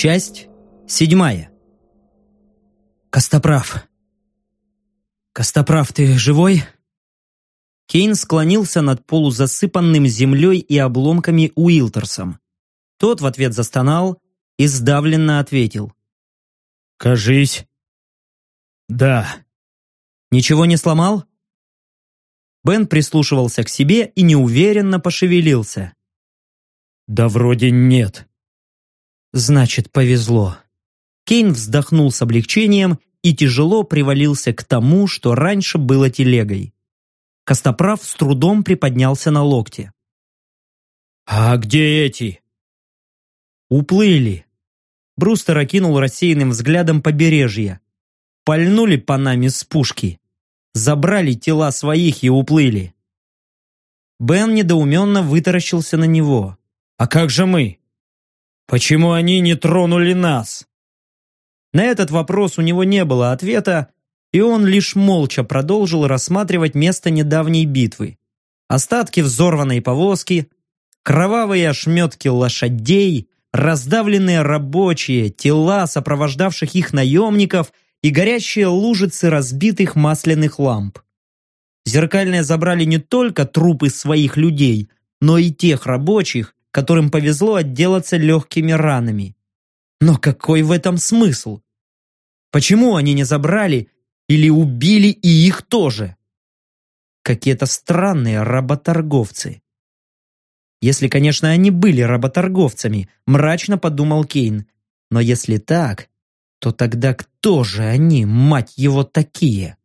Часть седьмая. Костоправ. Костоправ, ты живой? Кейн склонился над полузасыпанным землей и обломками Уилтерсом. Тот в ответ застонал и сдавленно ответил. «Кажись». «Да». «Ничего не сломал?» Бен прислушивался к себе и неуверенно пошевелился. «Да вроде нет». «Значит, повезло». Кейн вздохнул с облегчением и тяжело привалился к тому, что раньше было телегой. Костоправ с трудом приподнялся на локте. «А где эти?» «Уплыли». Брустер окинул рассеянным взглядом побережье. «Пальнули по нами с пушки. Забрали тела своих и уплыли». Бен недоуменно вытаращился на него. «А как же мы? Почему они не тронули нас?» На этот вопрос у него не было ответа, и он лишь молча продолжил рассматривать место недавней битвы. Остатки взорванной повозки, кровавые ошметки лошадей, раздавленные рабочие, тела сопровождавших их наемников и горящие лужицы разбитых масляных ламп. Зеркальные забрали не только трупы своих людей, но и тех рабочих, которым повезло отделаться легкими ранами. Но какой в этом смысл? Почему они не забрали или убили и их тоже? Какие-то странные работорговцы. Если, конечно, они были работорговцами, мрачно подумал Кейн. Но если так, то тогда кто же они, мать его, такие?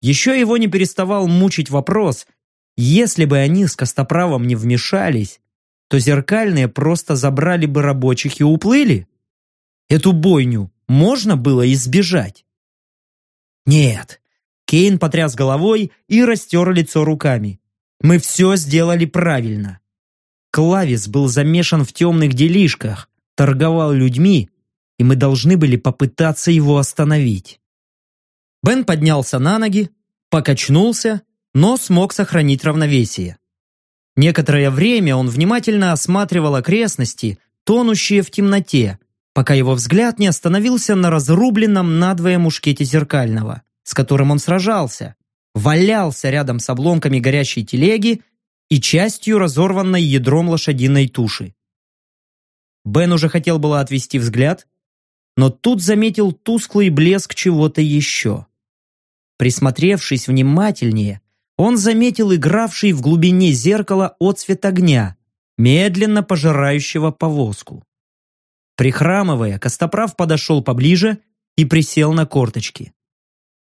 Еще его не переставал мучить вопрос, если бы они с Костоправом не вмешались, то зеркальные просто забрали бы рабочих и уплыли? Эту бойню можно было избежать? Нет. Кейн потряс головой и растер лицо руками. Мы все сделали правильно. Клавис был замешан в темных делишках, торговал людьми, и мы должны были попытаться его остановить. Бен поднялся на ноги, покачнулся, но смог сохранить равновесие. Некоторое время он внимательно осматривал окрестности, тонущие в темноте, пока его взгляд не остановился на разрубленном надвое мушкете зеркального, с которым он сражался, валялся рядом с обломками горящей телеги и частью разорванной ядром лошадиной туши. Бен уже хотел было отвести взгляд, но тут заметил тусклый блеск чего-то еще. Присмотревшись внимательнее, он заметил игравший в глубине зеркала отцвет огня, медленно пожирающего повозку. Прихрамывая, Костоправ подошел поближе и присел на корточки.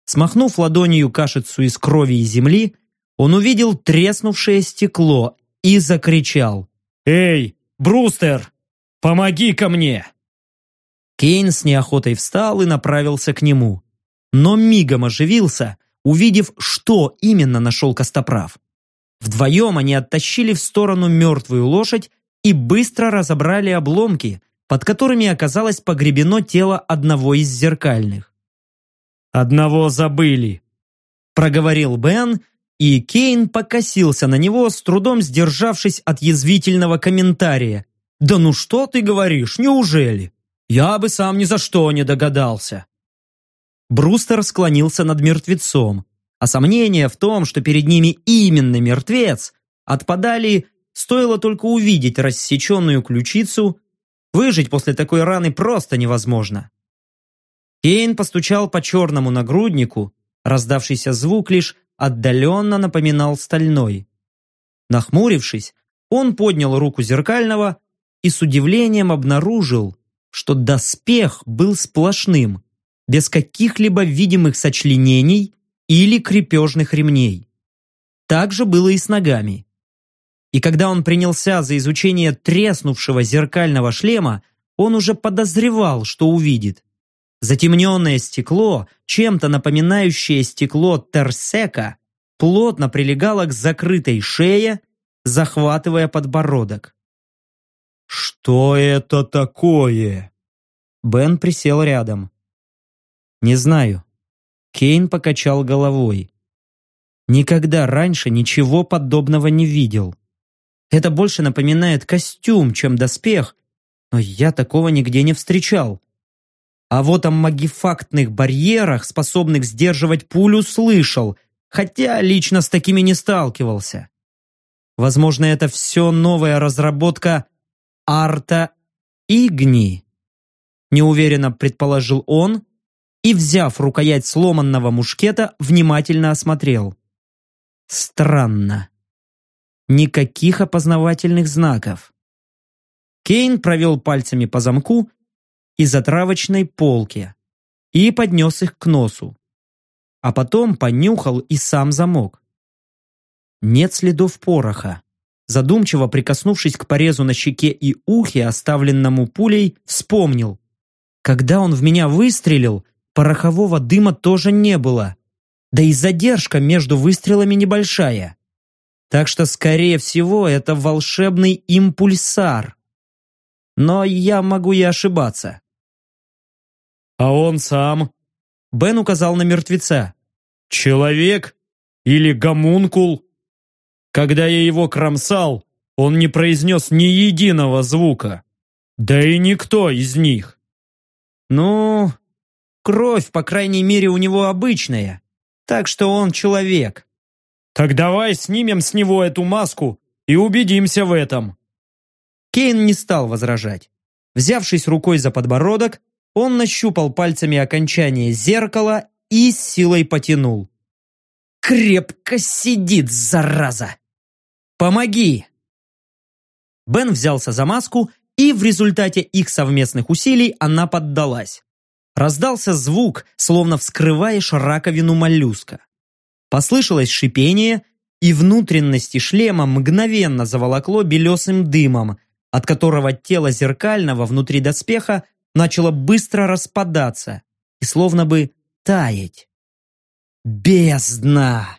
Смахнув ладонью кашицу из крови и земли, он увидел треснувшее стекло и закричал. «Эй, Брустер, помоги ко мне!» Кейн с неохотой встал и направился к нему. Но мигом оживился, увидев, что именно нашел Костоправ. Вдвоем они оттащили в сторону мертвую лошадь и быстро разобрали обломки, под которыми оказалось погребено тело одного из зеркальных. «Одного забыли», — проговорил Бен, и Кейн покосился на него, с трудом сдержавшись от язвительного комментария. «Да ну что ты говоришь, неужели? Я бы сам ни за что не догадался». Брустер склонился над мертвецом, а сомнения в том, что перед ними именно мертвец, отпадали, стоило только увидеть рассеченную ключицу Выжить после такой раны просто невозможно. Кейн постучал по черному нагруднику, раздавшийся звук лишь отдаленно напоминал стальной. Нахмурившись, он поднял руку зеркального и с удивлением обнаружил, что доспех был сплошным, без каких-либо видимых сочленений или крепежных ремней. Так же было и с ногами. И когда он принялся за изучение треснувшего зеркального шлема, он уже подозревал, что увидит. Затемненное стекло, чем-то напоминающее стекло Терсека, плотно прилегало к закрытой шее, захватывая подбородок. «Что это такое?» Бен присел рядом. «Не знаю». Кейн покачал головой. «Никогда раньше ничего подобного не видел. Это больше напоминает костюм, чем доспех, Но я такого нигде не встречал. А вот о магифактных барьерах, способных сдерживать пулю, слышал, хотя лично с такими не сталкивался. Возможно, это все новая разработка Арта Игни. Неуверенно предположил он и, взяв рукоять сломанного мушкета, внимательно осмотрел. Странно. Никаких опознавательных знаков. Кейн провел пальцами по замку и затравочной полке и поднес их к носу. А потом понюхал и сам замок. Нет следов пороха. Задумчиво прикоснувшись к порезу на щеке и ухе, оставленному пулей, вспомнил. Когда он в меня выстрелил, порохового дыма тоже не было. Да и задержка между выстрелами небольшая. Так что, скорее всего, это волшебный импульсар. Но я могу и ошибаться. «А он сам?» Бен указал на мертвеца. «Человек? Или гомункул?» Когда я его кромсал, он не произнес ни единого звука. Да и никто из них. Ну, кровь, по крайней мере, у него обычная. Так что он человек. Так давай снимем с него эту маску и убедимся в этом. Кейн не стал возражать. Взявшись рукой за подбородок, он нащупал пальцами окончание зеркала и с силой потянул. «Крепко сидит, зараза!» Помоги!» Бен взялся за маску, и в результате их совместных усилий она поддалась. Раздался звук, словно вскрываешь раковину моллюска. Послышалось шипение, и внутренности шлема мгновенно заволокло белесым дымом, от которого тело зеркального внутри доспеха начало быстро распадаться и словно бы таять. Бездна!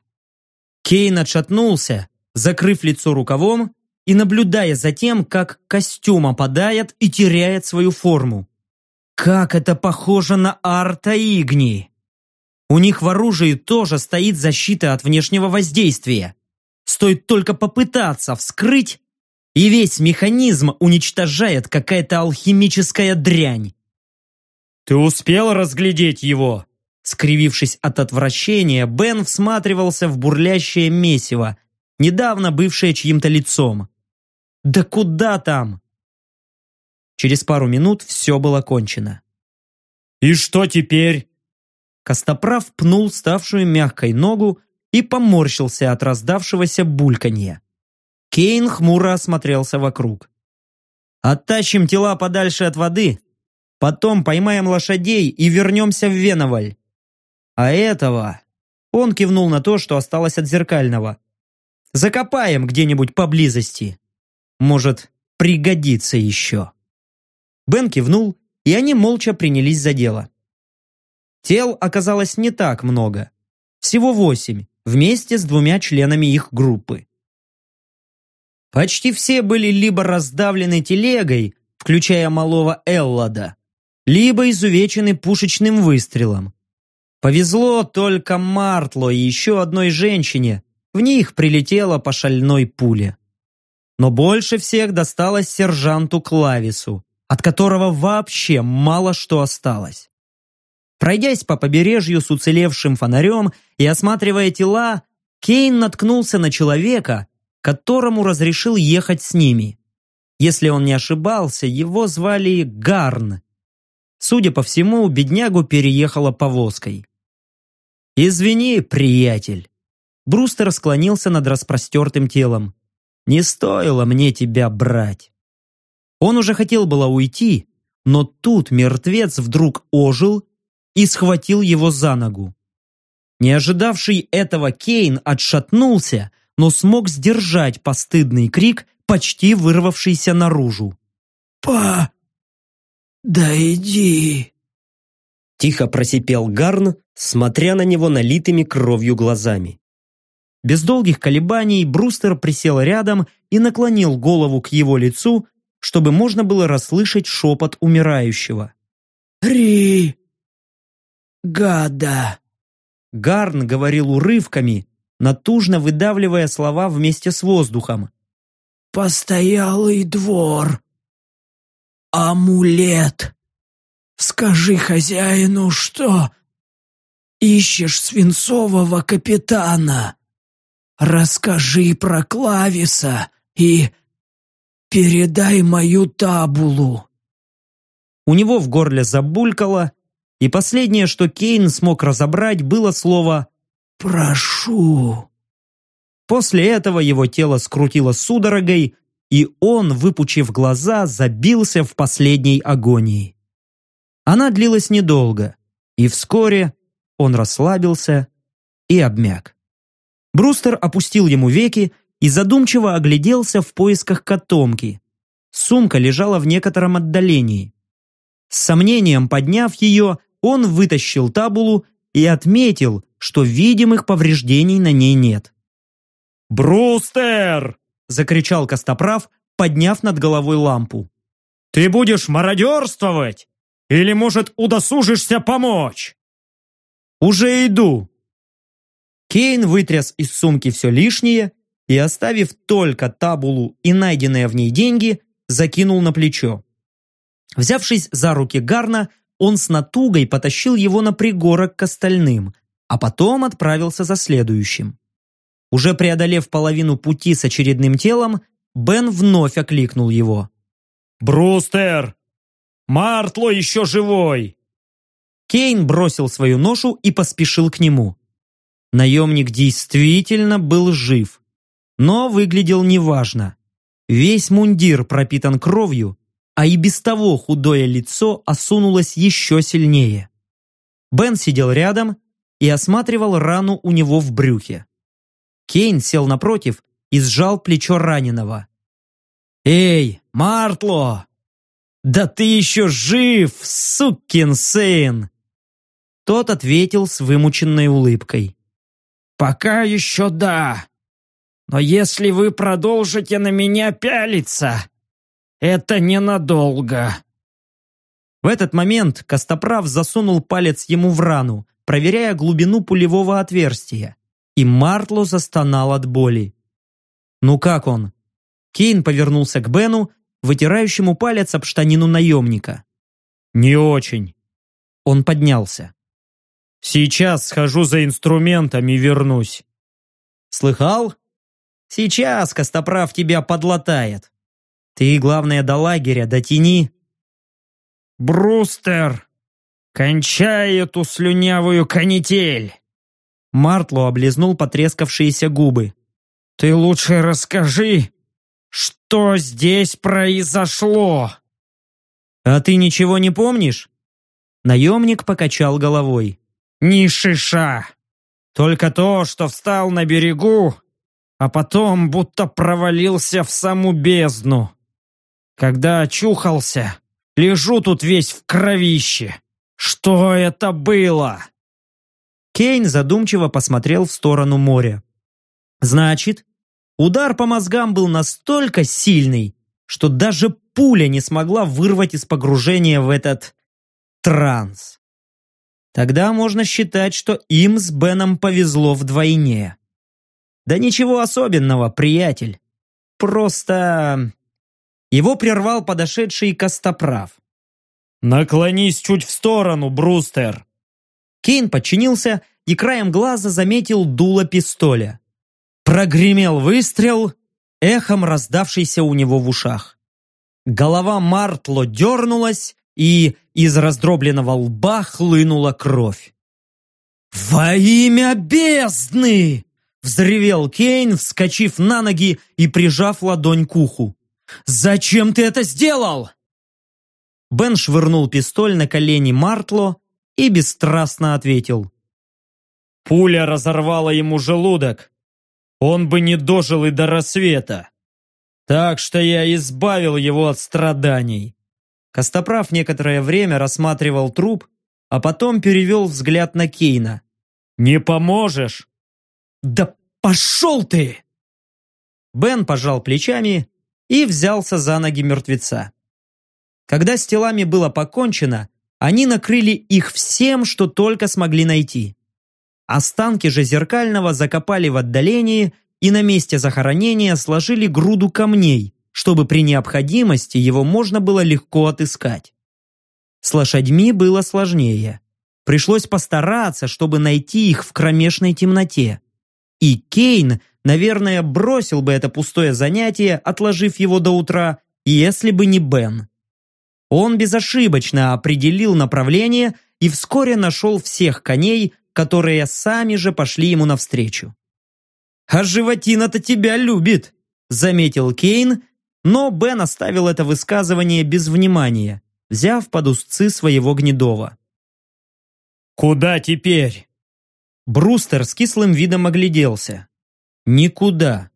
Кейн отшатнулся, закрыв лицо рукавом и наблюдая за тем, как костюм опадает и теряет свою форму. Как это похоже на Арта Игни! У них в оружии тоже стоит защита от внешнего воздействия. Стоит только попытаться вскрыть, и весь механизм уничтожает какая-то алхимическая дрянь. «Ты успел разглядеть его?» Скривившись от отвращения, Бен всматривался в бурлящее месиво, недавно бывшее чьим-то лицом. Да куда там? Через пару минут все было кончено. «И что теперь?» Костоправ пнул ставшую мягкой ногу и поморщился от раздавшегося бульканья. Кейн хмуро осмотрелся вокруг. «Оттащим тела подальше от воды, потом поймаем лошадей и вернемся в Веноваль. А этого...» Он кивнул на то, что осталось от зеркального. Закопаем где-нибудь поблизости. Может, пригодится еще». Бен кивнул, и они молча принялись за дело. Тел оказалось не так много. Всего восемь, вместе с двумя членами их группы. Почти все были либо раздавлены телегой, включая малого Эллада, либо изувечены пушечным выстрелом. Повезло только Мартло и еще одной женщине, в них прилетело по шальной пуле. Но больше всех досталось сержанту Клавису, от которого вообще мало что осталось. Пройдясь по побережью с уцелевшим фонарем и осматривая тела, Кейн наткнулся на человека, которому разрешил ехать с ними. Если он не ошибался, его звали Гарн. Судя по всему, беднягу переехала повозкой. «Извини, приятель», Брустер склонился над распростертым телом. «Не стоило мне тебя брать». Он уже хотел было уйти, но тут мертвец вдруг ожил и схватил его за ногу. Не ожидавший этого Кейн отшатнулся, но смог сдержать постыдный крик, почти вырвавшийся наружу. «Па... да иди!» Тихо просипел Гарн, смотря на него налитыми кровью глазами. Без долгих колебаний Брустер присел рядом и наклонил голову к его лицу, чтобы можно было расслышать шепот умирающего. «Ри... гада!» Гарн говорил урывками, натужно выдавливая слова вместе с воздухом. «Постоялый двор!» амулет. Скажи хозяину, что ищешь свинцового капитана. Расскажи про Клависа и передай мою табулу». У него в горле забулькало, и последнее, что Кейн смог разобрать, было слово «прошу». После этого его тело скрутило судорогой, и он, выпучив глаза, забился в последней агонии. Она длилась недолго, и вскоре он расслабился и обмяк. Брустер опустил ему веки и задумчиво огляделся в поисках котомки. Сумка лежала в некотором отдалении. С сомнением подняв ее, он вытащил табулу и отметил, что видимых повреждений на ней нет. «Брустер!» – закричал Костоправ, подняв над головой лампу. «Ты будешь мародерствовать? Или, может, удосужишься помочь?» «Уже иду!» Кейн вытряс из сумки все лишнее и, оставив только табулу и найденные в ней деньги, закинул на плечо. Взявшись за руки Гарна, он с натугой потащил его на пригорок к остальным, а потом отправился за следующим. Уже преодолев половину пути с очередным телом, Бен вновь окликнул его. «Брустер! Мартло еще живой!» Кейн бросил свою ношу и поспешил к нему. Наемник действительно был жив, но выглядел неважно. Весь мундир пропитан кровью, а и без того худое лицо осунулось еще сильнее. Бен сидел рядом и осматривал рану у него в брюхе. Кейн сел напротив и сжал плечо раненого. «Эй, Мартло! Да ты еще жив, сукин сын!» Тот ответил с вымученной улыбкой. «Пока еще да. Но если вы продолжите на меня пялиться, это ненадолго». В этот момент Костоправ засунул палец ему в рану, проверяя глубину пулевого отверстия и Мартло застонал от боли. «Ну как он?» Кейн повернулся к Бену, вытирающему палец об штанину наемника. «Не очень». Он поднялся. «Сейчас схожу за инструментами и вернусь». «Слыхал? Сейчас Костоправ тебя подлатает. Ты, главное, до лагеря дотяни». «Брустер, кончай эту слюнявую канитель!» Мартло облизнул потрескавшиеся губы. «Ты лучше расскажи, что здесь произошло?» «А ты ничего не помнишь?» Наемник покачал головой. «Ни шиша! Только то, что встал на берегу, а потом будто провалился в саму бездну. Когда очухался, лежу тут весь в кровище. Что это было?» Кейн задумчиво посмотрел в сторону моря. Значит, удар по мозгам был настолько сильный, что даже пуля не смогла вырвать из погружения в этот транс. Тогда можно считать, что им с Беном повезло вдвойне. Да ничего особенного, приятель. Просто... Его прервал подошедший Костоправ. «Наклонись чуть в сторону, Брустер!» Кейн подчинился и краем глаза заметил дуло пистоля. Прогремел выстрел, эхом раздавшийся у него в ушах. Голова Мартло дернулась, и из раздробленного лба хлынула кровь. «Во имя бездны!» — взревел Кейн, вскочив на ноги и прижав ладонь к уху. «Зачем ты это сделал?» Бен швырнул пистоль на колени Мартло, и бесстрастно ответил. Пуля разорвала ему желудок. Он бы не дожил и до рассвета. Так что я избавил его от страданий. Костоправ некоторое время рассматривал труп, а потом перевел взгляд на Кейна. «Не поможешь?» «Да пошел ты!» Бен пожал плечами и взялся за ноги мертвеца. Когда с телами было покончено, они накрыли их всем, что только смогли найти. Останки же Зеркального закопали в отдалении и на месте захоронения сложили груду камней, чтобы при необходимости его можно было легко отыскать. С лошадьми было сложнее. Пришлось постараться, чтобы найти их в кромешной темноте. И Кейн, наверное, бросил бы это пустое занятие, отложив его до утра, если бы не Бен. Он безошибочно определил направление и вскоре нашел всех коней, которые сами же пошли ему навстречу. «А животина-то тебя любит», — заметил Кейн, но Бен оставил это высказывание без внимания, взяв под узцы своего гнедова. «Куда теперь?» Брустер с кислым видом огляделся. «Никуда.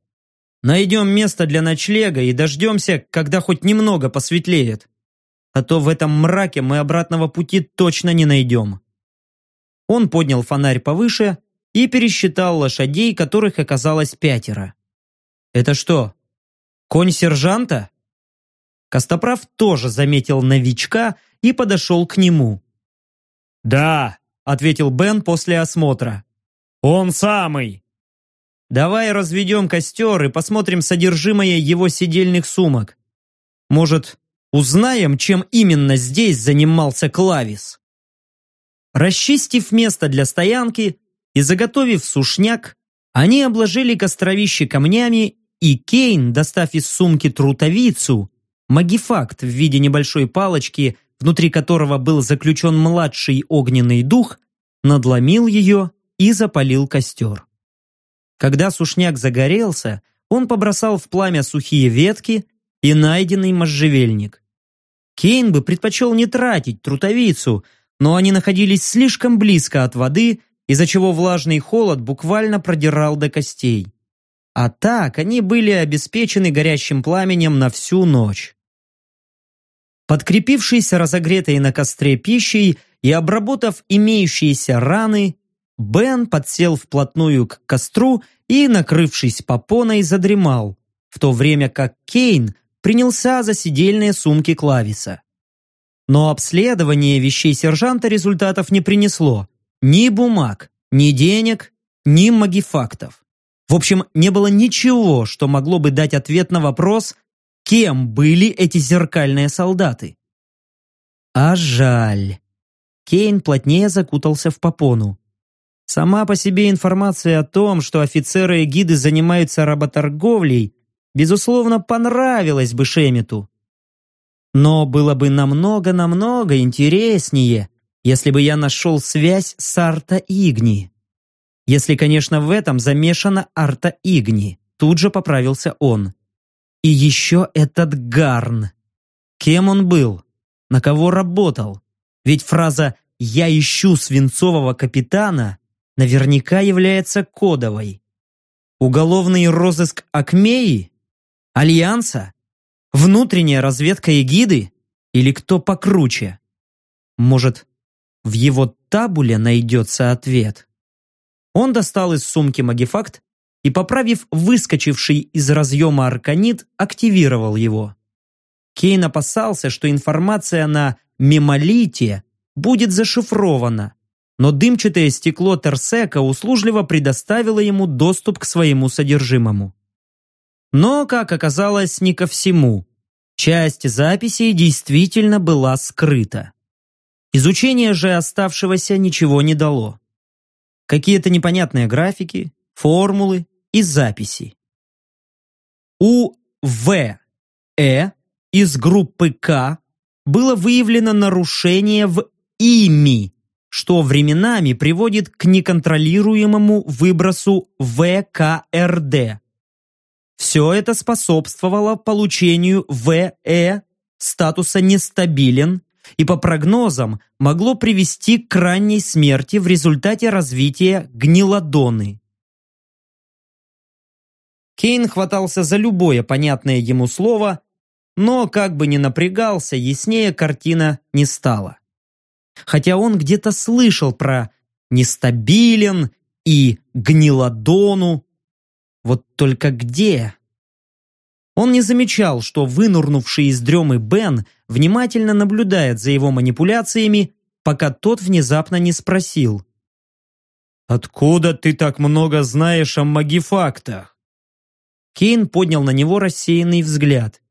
Найдем место для ночлега и дождемся, когда хоть немного посветлеет. А то в этом мраке мы обратного пути точно не найдем». Он поднял фонарь повыше и пересчитал лошадей, которых оказалось пятеро. «Это что, конь сержанта?» Костоправ тоже заметил новичка и подошел к нему. «Да», — ответил Бен после осмотра. «Он самый!» «Давай разведем костер и посмотрим содержимое его сидельных сумок. Может, узнаем, чем именно здесь занимался Клавис?» Расчистив место для стоянки, и заготовив сушняк, они обложили костровище камнями, и Кейн, достав из сумки трутовицу, магифакт в виде небольшой палочки, внутри которого был заключен младший огненный дух, надломил ее и запалил костер. Когда сушняк загорелся, он побросал в пламя сухие ветки и найденный можжевельник. Кейн бы предпочел не тратить трутовицу, но они находились слишком близко от воды, из-за чего влажный холод буквально продирал до костей. А так они были обеспечены горящим пламенем на всю ночь. Подкрепившись разогретой на костре пищей и обработав имеющиеся раны, Бен подсел вплотную к костру и, накрывшись попоной, задремал, в то время как Кейн принялся за сидельные сумки Клависа. Но обследование вещей сержанта результатов не принесло. Ни бумаг, ни денег, ни магифактов. В общем, не было ничего, что могло бы дать ответ на вопрос, кем были эти зеркальные солдаты. А жаль. Кейн плотнее закутался в попону. Сама по себе информация о том, что офицеры и гиды занимаются работорговлей, безусловно, понравилась бы Шемиту. Но было бы намного-намного интереснее, если бы я нашел связь с Арта Игни. Если, конечно, в этом замешана Арта Игни, тут же поправился он. И еще этот Гарн. Кем он был? На кого работал? Ведь фраза «я ищу свинцового капитана» наверняка является кодовой. Уголовный розыск Акмеи? Альянса? Внутренняя разведка эгиды? Или кто покруче? Может, в его табуле найдется ответ. Он достал из сумки магифакт и, поправив выскочивший из разъема арканит, активировал его. Кейн опасался, что информация на мемолите будет зашифрована, но дымчатое стекло Терсека услужливо предоставило ему доступ к своему содержимому. Но, как оказалось, не ко всему. Часть записей действительно была скрыта. Изучение же оставшегося ничего не дало. Какие-то непонятные графики, формулы и записи. У В. Э из группы К было выявлено нарушение в ИМИ, что временами приводит к неконтролируемому выбросу ВКРД. Все это способствовало получению ВЭ статуса нестабилен и по прогнозам могло привести к ранней смерти в результате развития гнилодоны. Кейн хватался за любое понятное ему слово, но как бы ни напрягался, яснее картина не стала. Хотя он где-то слышал про «нестабилен» и «гнилодону», вот только где? Он не замечал, что вынурнувший из дремы Бен внимательно наблюдает за его манипуляциями, пока тот внезапно не спросил. «Откуда ты так много знаешь о магифактах?» Кейн поднял на него рассеянный взгляд.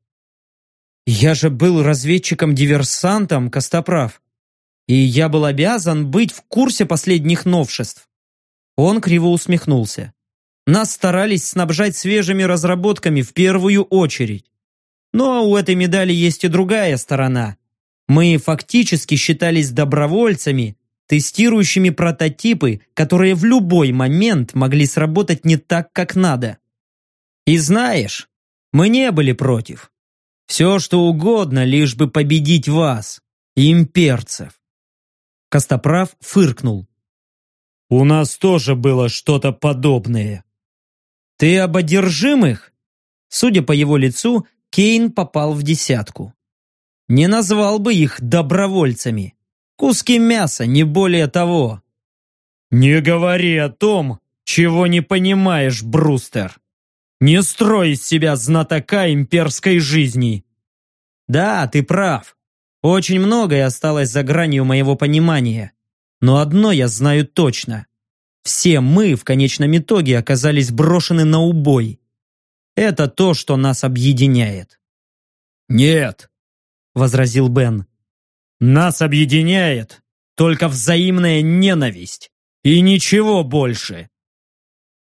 Я же был разведчиком-диверсантом, Костоправ. И я был обязан быть в курсе последних новшеств. Он криво усмехнулся. Нас старались снабжать свежими разработками в первую очередь. Но у этой медали есть и другая сторона. Мы фактически считались добровольцами, тестирующими прототипы, которые в любой момент могли сработать не так, как надо. И знаешь, мы не были против. Все, что угодно, лишь бы победить вас, имперцев. Костоправ фыркнул. У нас тоже было что-то подобное. Ты об одержимых? Судя по его лицу, Кейн попал в десятку. Не назвал бы их добровольцами. Куски мяса, не более того. Не говори о том, чего не понимаешь, Брустер. Не строй из себя знатока имперской жизни. Да, ты прав. Очень многое осталось за гранью моего понимания. Но одно я знаю точно. Все мы в конечном итоге оказались брошены на убой. Это то, что нас объединяет. «Нет», — возразил Бен. «Нас объединяет только взаимная ненависть и ничего больше».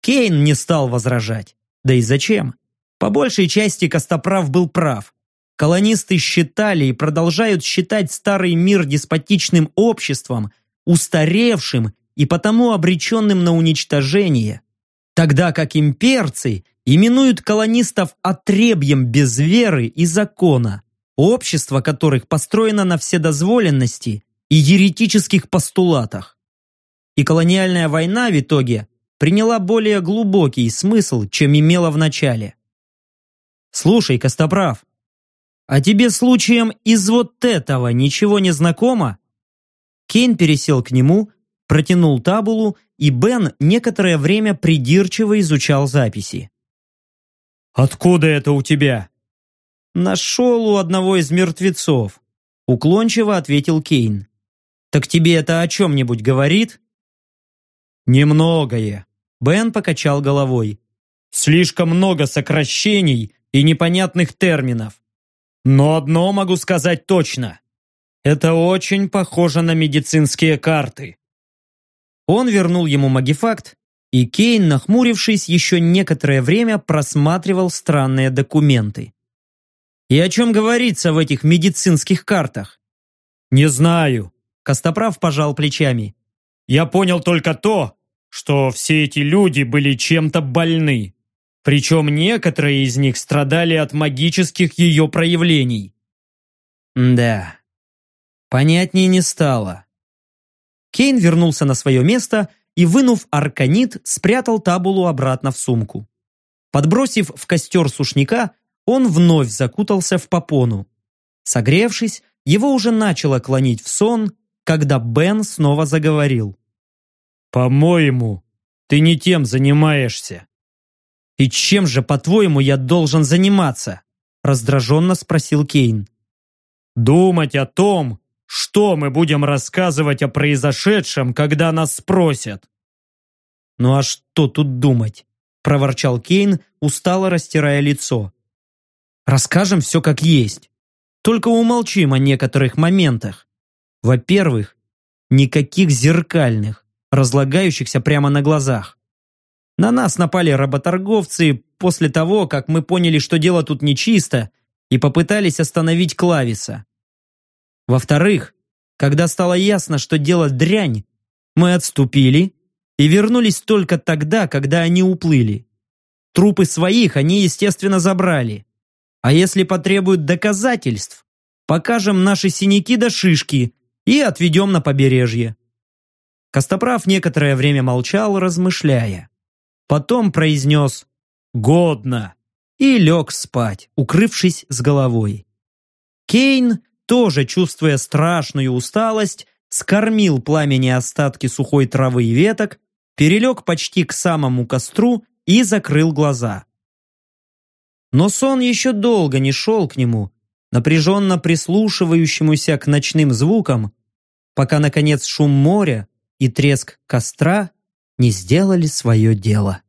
Кейн не стал возражать. Да и зачем? По большей части Костоправ был прав. Колонисты считали и продолжают считать старый мир деспотичным обществом, устаревшим и потому обреченным на уничтожение, тогда как имперцы именуют колонистов отребьем без веры и закона, общество которых построено на вседозволенности и еретических постулатах. И колониальная война в итоге приняла более глубокий смысл, чем имела в начале. Слушай, Костоправ, а тебе случаем из вот этого ничего не знакомо? Кейн пересел к нему, протянул табулу, и Бен некоторое время придирчиво изучал записи. «Откуда это у тебя?» «Нашел у одного из мертвецов», — уклончиво ответил Кейн. «Так тебе это о чем-нибудь говорит?» «Немногое», — Бен покачал головой. «Слишком много сокращений и непонятных терминов. Но одно могу сказать точно. Это очень похоже на медицинские карты». Он вернул ему магифакт, и Кейн, нахмурившись, еще некоторое время просматривал странные документы. «И о чем говорится в этих медицинских картах?» «Не знаю», — Костоправ пожал плечами. «Я понял только то, что все эти люди были чем-то больны. Причем некоторые из них страдали от магических ее проявлений». «Да, понятнее не стало». Кейн вернулся на свое место и, вынув арканит, спрятал табулу обратно в сумку. Подбросив в костер сушняка, он вновь закутался в попону. Согревшись, его уже начало клонить в сон, когда Бен снова заговорил. «По-моему, ты не тем занимаешься». «И чем же, по-твоему, я должен заниматься?» раздраженно спросил Кейн. «Думать о том, что мы будем рассказывать о произошедшем, когда нас спросят?» «Ну а что тут думать?» – проворчал Кейн, устало растирая лицо. «Расскажем все как есть. Только умолчим о некоторых моментах. Во-первых, никаких зеркальных, разлагающихся прямо на глазах. На нас напали работорговцы после того, как мы поняли, что дело тут нечисто, и попытались остановить Клависа. Во-вторых, когда стало ясно, что дело дрянь, мы отступили и вернулись только тогда, когда они уплыли. Трупы своих они, естественно, забрали. А если потребуют доказательств, покажем наши синяки до шишки и отведем на побережье. Костоправ некоторое время молчал, размышляя. Потом произнес «Годно!» и лег спать, укрывшись с головой. Кейн тоже, чувствуя страшную усталость, скормил пламени остатки сухой травы и веток, перелег почти к самому костру и закрыл глаза. Но сон еще долго не шел к нему, напряженно прислушивающемуся к ночным звукам, пока, наконец, шум моря и треск костра не сделали свое дело.